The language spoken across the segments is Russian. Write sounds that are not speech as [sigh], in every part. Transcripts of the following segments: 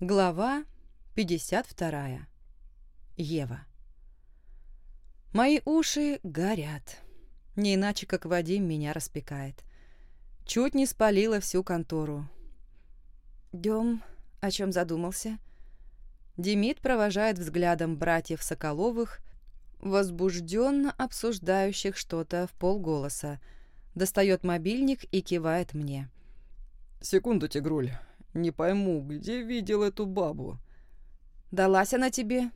Глава 52. Ева. Мои уши горят. Не иначе, как Вадим меня распекает. Чуть не спалила всю контору. Дем, о чем задумался? Демид провожает взглядом братьев Соколовых, возбужденно обсуждающих что-то в полголоса, достает мобильник и кивает мне. «Секунду, Тигруль, не пойму, где видел эту бабу?» «Далась она тебе?»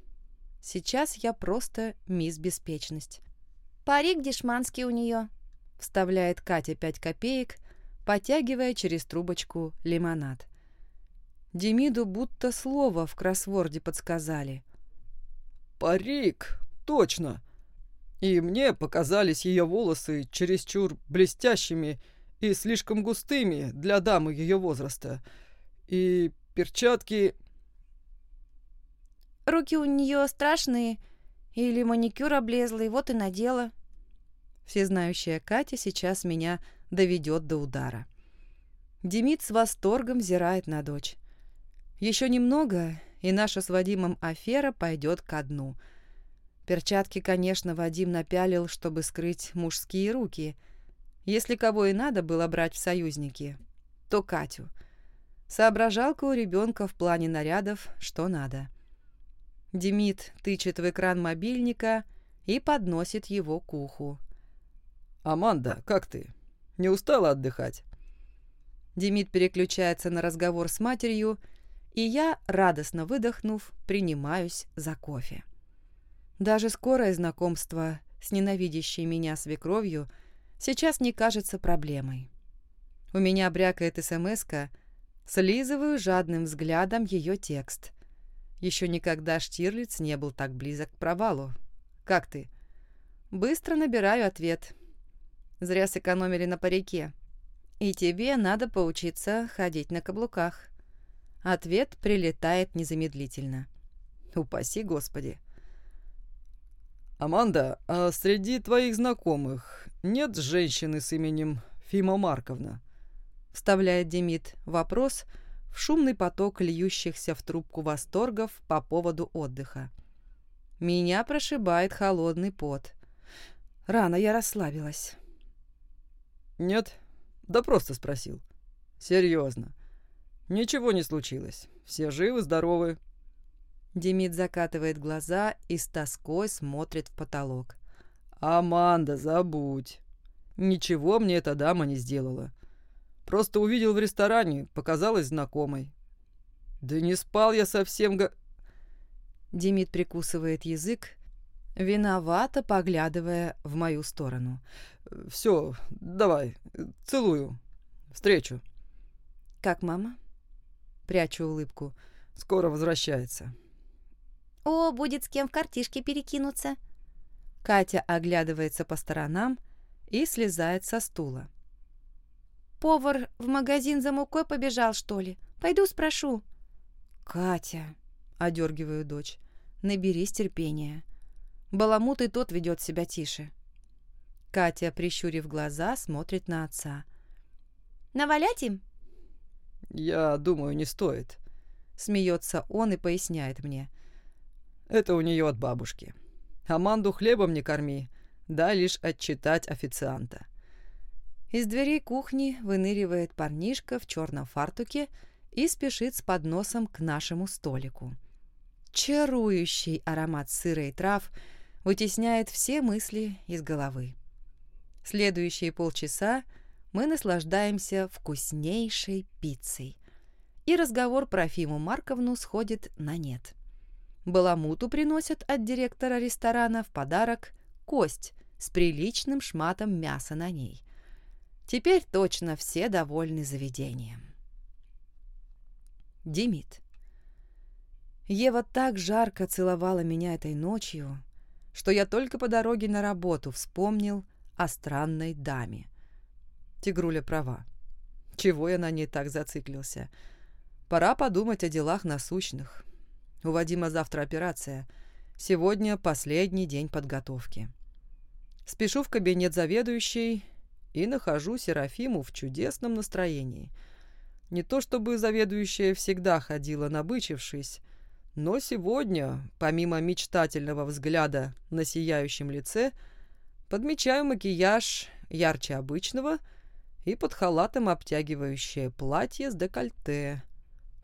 Сейчас я просто мисс Беспечность. «Парик дешманский у нее», — вставляет Катя пять копеек, потягивая через трубочку лимонад. Демиду будто слово в кроссворде подсказали. «Парик! Точно! И мне показались ее волосы чересчур блестящими и слишком густыми для дамы ее возраста. И перчатки... Руки у нее страшные, или маникюр облезлый, вот и надела. Всезнающая Катя сейчас меня доведет до удара. Демид с восторгом взирает на дочь. Еще немного, и наша с Вадимом афера пойдет ко дну. Перчатки, конечно, Вадим напялил, чтобы скрыть мужские руки. Если кого и надо было брать в союзники, то Катю. Соображалка у ребенка в плане нарядов, что надо. Демид тычет в экран мобильника и подносит его к уху. «Аманда, как ты? Не устала отдыхать?» Демид переключается на разговор с матерью, и я, радостно выдохнув, принимаюсь за кофе. Даже скорое знакомство с ненавидящей меня свекровью сейчас не кажется проблемой. У меня брякает смс слизываю жадным взглядом ее текст. Еще никогда Штирлиц не был так близок к провалу. «Как ты?» Быстро набираю ответ. Зря сэкономили на парике. И тебе надо поучиться ходить на каблуках. Ответ прилетает незамедлительно. Упаси Господи. «Аманда, а среди твоих знакомых нет женщины с именем Фима Марковна?» Вставляет Демид вопрос – в шумный поток льющихся в трубку восторгов по поводу отдыха. Меня прошибает холодный пот. Рано я расслабилась. «Нет? Да просто спросил. Серьезно. Ничего не случилось. Все живы, здоровы». Демид закатывает глаза и с тоской смотрит в потолок. «Аманда, забудь. Ничего мне эта дама не сделала. Просто увидел в ресторане, показалась знакомой. Да не спал я совсем го... Демид прикусывает язык, виновато поглядывая в мою сторону. Все, давай, целую. Встречу. Как мама? Прячу улыбку. Скоро возвращается. О, будет с кем в картишке перекинуться. Катя оглядывается по сторонам и слезает со стула. Повар в магазин за мукой побежал, что ли? Пойду спрошу». «Катя», — одергиваю дочь, — «наберись терпения. Баламут и тот ведет себя тише». Катя, прищурив глаза, смотрит на отца. «Навалять им?» «Я думаю, не стоит», — смеется он и поясняет мне. «Это у нее от бабушки. Аманду хлебом не корми, дай лишь отчитать официанта». Из дверей кухни выныривает парнишка в черном фартуке и спешит с подносом к нашему столику. Чарующий аромат сыра и трав вытесняет все мысли из головы. Следующие полчаса мы наслаждаемся вкуснейшей пиццей. И разговор про Фиму Марковну сходит на нет. Баламуту приносят от директора ресторана в подарок кость с приличным шматом мяса на ней. Теперь точно все довольны заведением. Димит. Ева так жарко целовала меня этой ночью, что я только по дороге на работу вспомнил о странной даме. Тигруля права. Чего я на ней так зациклился? Пора подумать о делах насущных. У Вадима завтра операция. Сегодня последний день подготовки. Спешу в кабинет заведующей и нахожу Серафиму в чудесном настроении. Не то чтобы заведующая всегда ходила набычившись, но сегодня, помимо мечтательного взгляда на сияющем лице, подмечаю макияж ярче обычного и под халатом обтягивающее платье с декольте.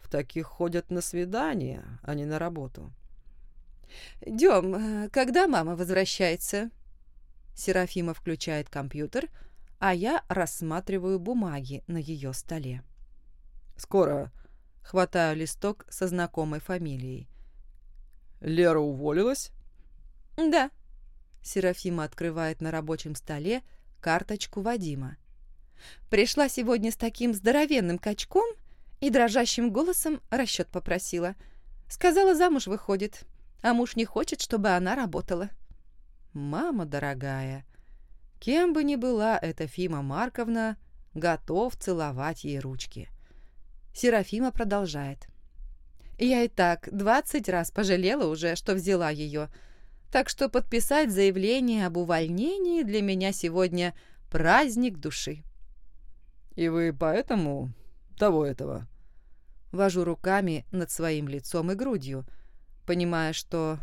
В таких ходят на свидания, а не на работу. «Дем, э, когда мама возвращается?» Серафима включает компьютер, а я рассматриваю бумаги на ее столе. «Скоро». Хватаю листок со знакомой фамилией. «Лера уволилась?» «Да». Серафима открывает на рабочем столе карточку Вадима. Пришла сегодня с таким здоровенным качком и дрожащим голосом расчет попросила. Сказала, замуж выходит, а муж не хочет, чтобы она работала. Мама дорогая, кем бы ни была эта Фима Марковна, готов целовать ей ручки. Серафима продолжает. Я и так двадцать раз пожалела уже, что взяла ее, так что подписать заявление об увольнении для меня сегодня праздник души. «И вы поэтому того этого?» Вожу руками над своим лицом и грудью, понимая, что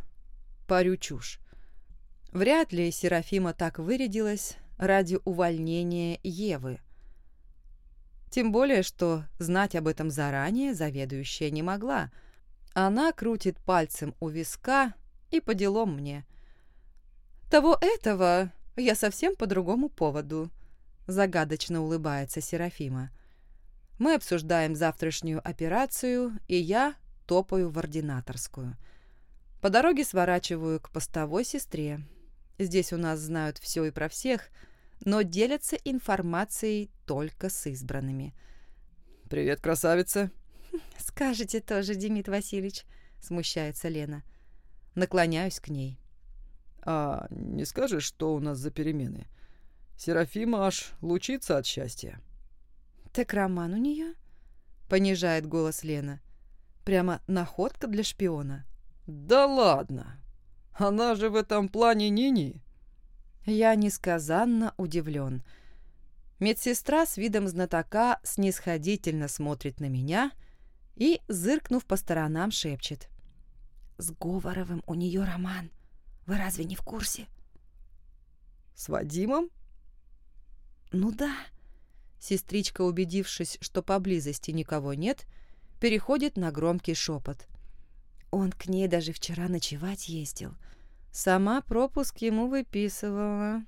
парю чушь. Вряд ли Серафима так вырядилась ради увольнения Евы. Тем более, что знать об этом заранее заведующая не могла. Она крутит пальцем у виска и по делам мне. «Того этого я совсем по другому поводу», — загадочно улыбается Серафима. Мы обсуждаем завтрашнюю операцию, и я топаю в ординаторскую. По дороге сворачиваю к постовой сестре. Здесь у нас знают все и про всех, но делятся информацией только с избранными. «Привет, красавица!» [laughs] «Скажете тоже, Демид Васильевич», — смущается Лена. Наклоняюсь к ней. «А не скажешь, что у нас за перемены? Серафима аж лучится от счастья». «Так роман у нее?» — понижает голос Лена. Прямо находка для шпиона. «Да ладно! Она же в этом плане Нини!» Я несказанно удивлен. Медсестра с видом знатока снисходительно смотрит на меня и, зыркнув по сторонам, шепчет. «С Говоровым у нее роман. Вы разве не в курсе?» «С Вадимом?» «Ну да». Сестричка, убедившись, что поблизости никого нет, переходит на громкий шепот. Он к ней даже вчера ночевать ездил. Сама пропуск ему выписывала.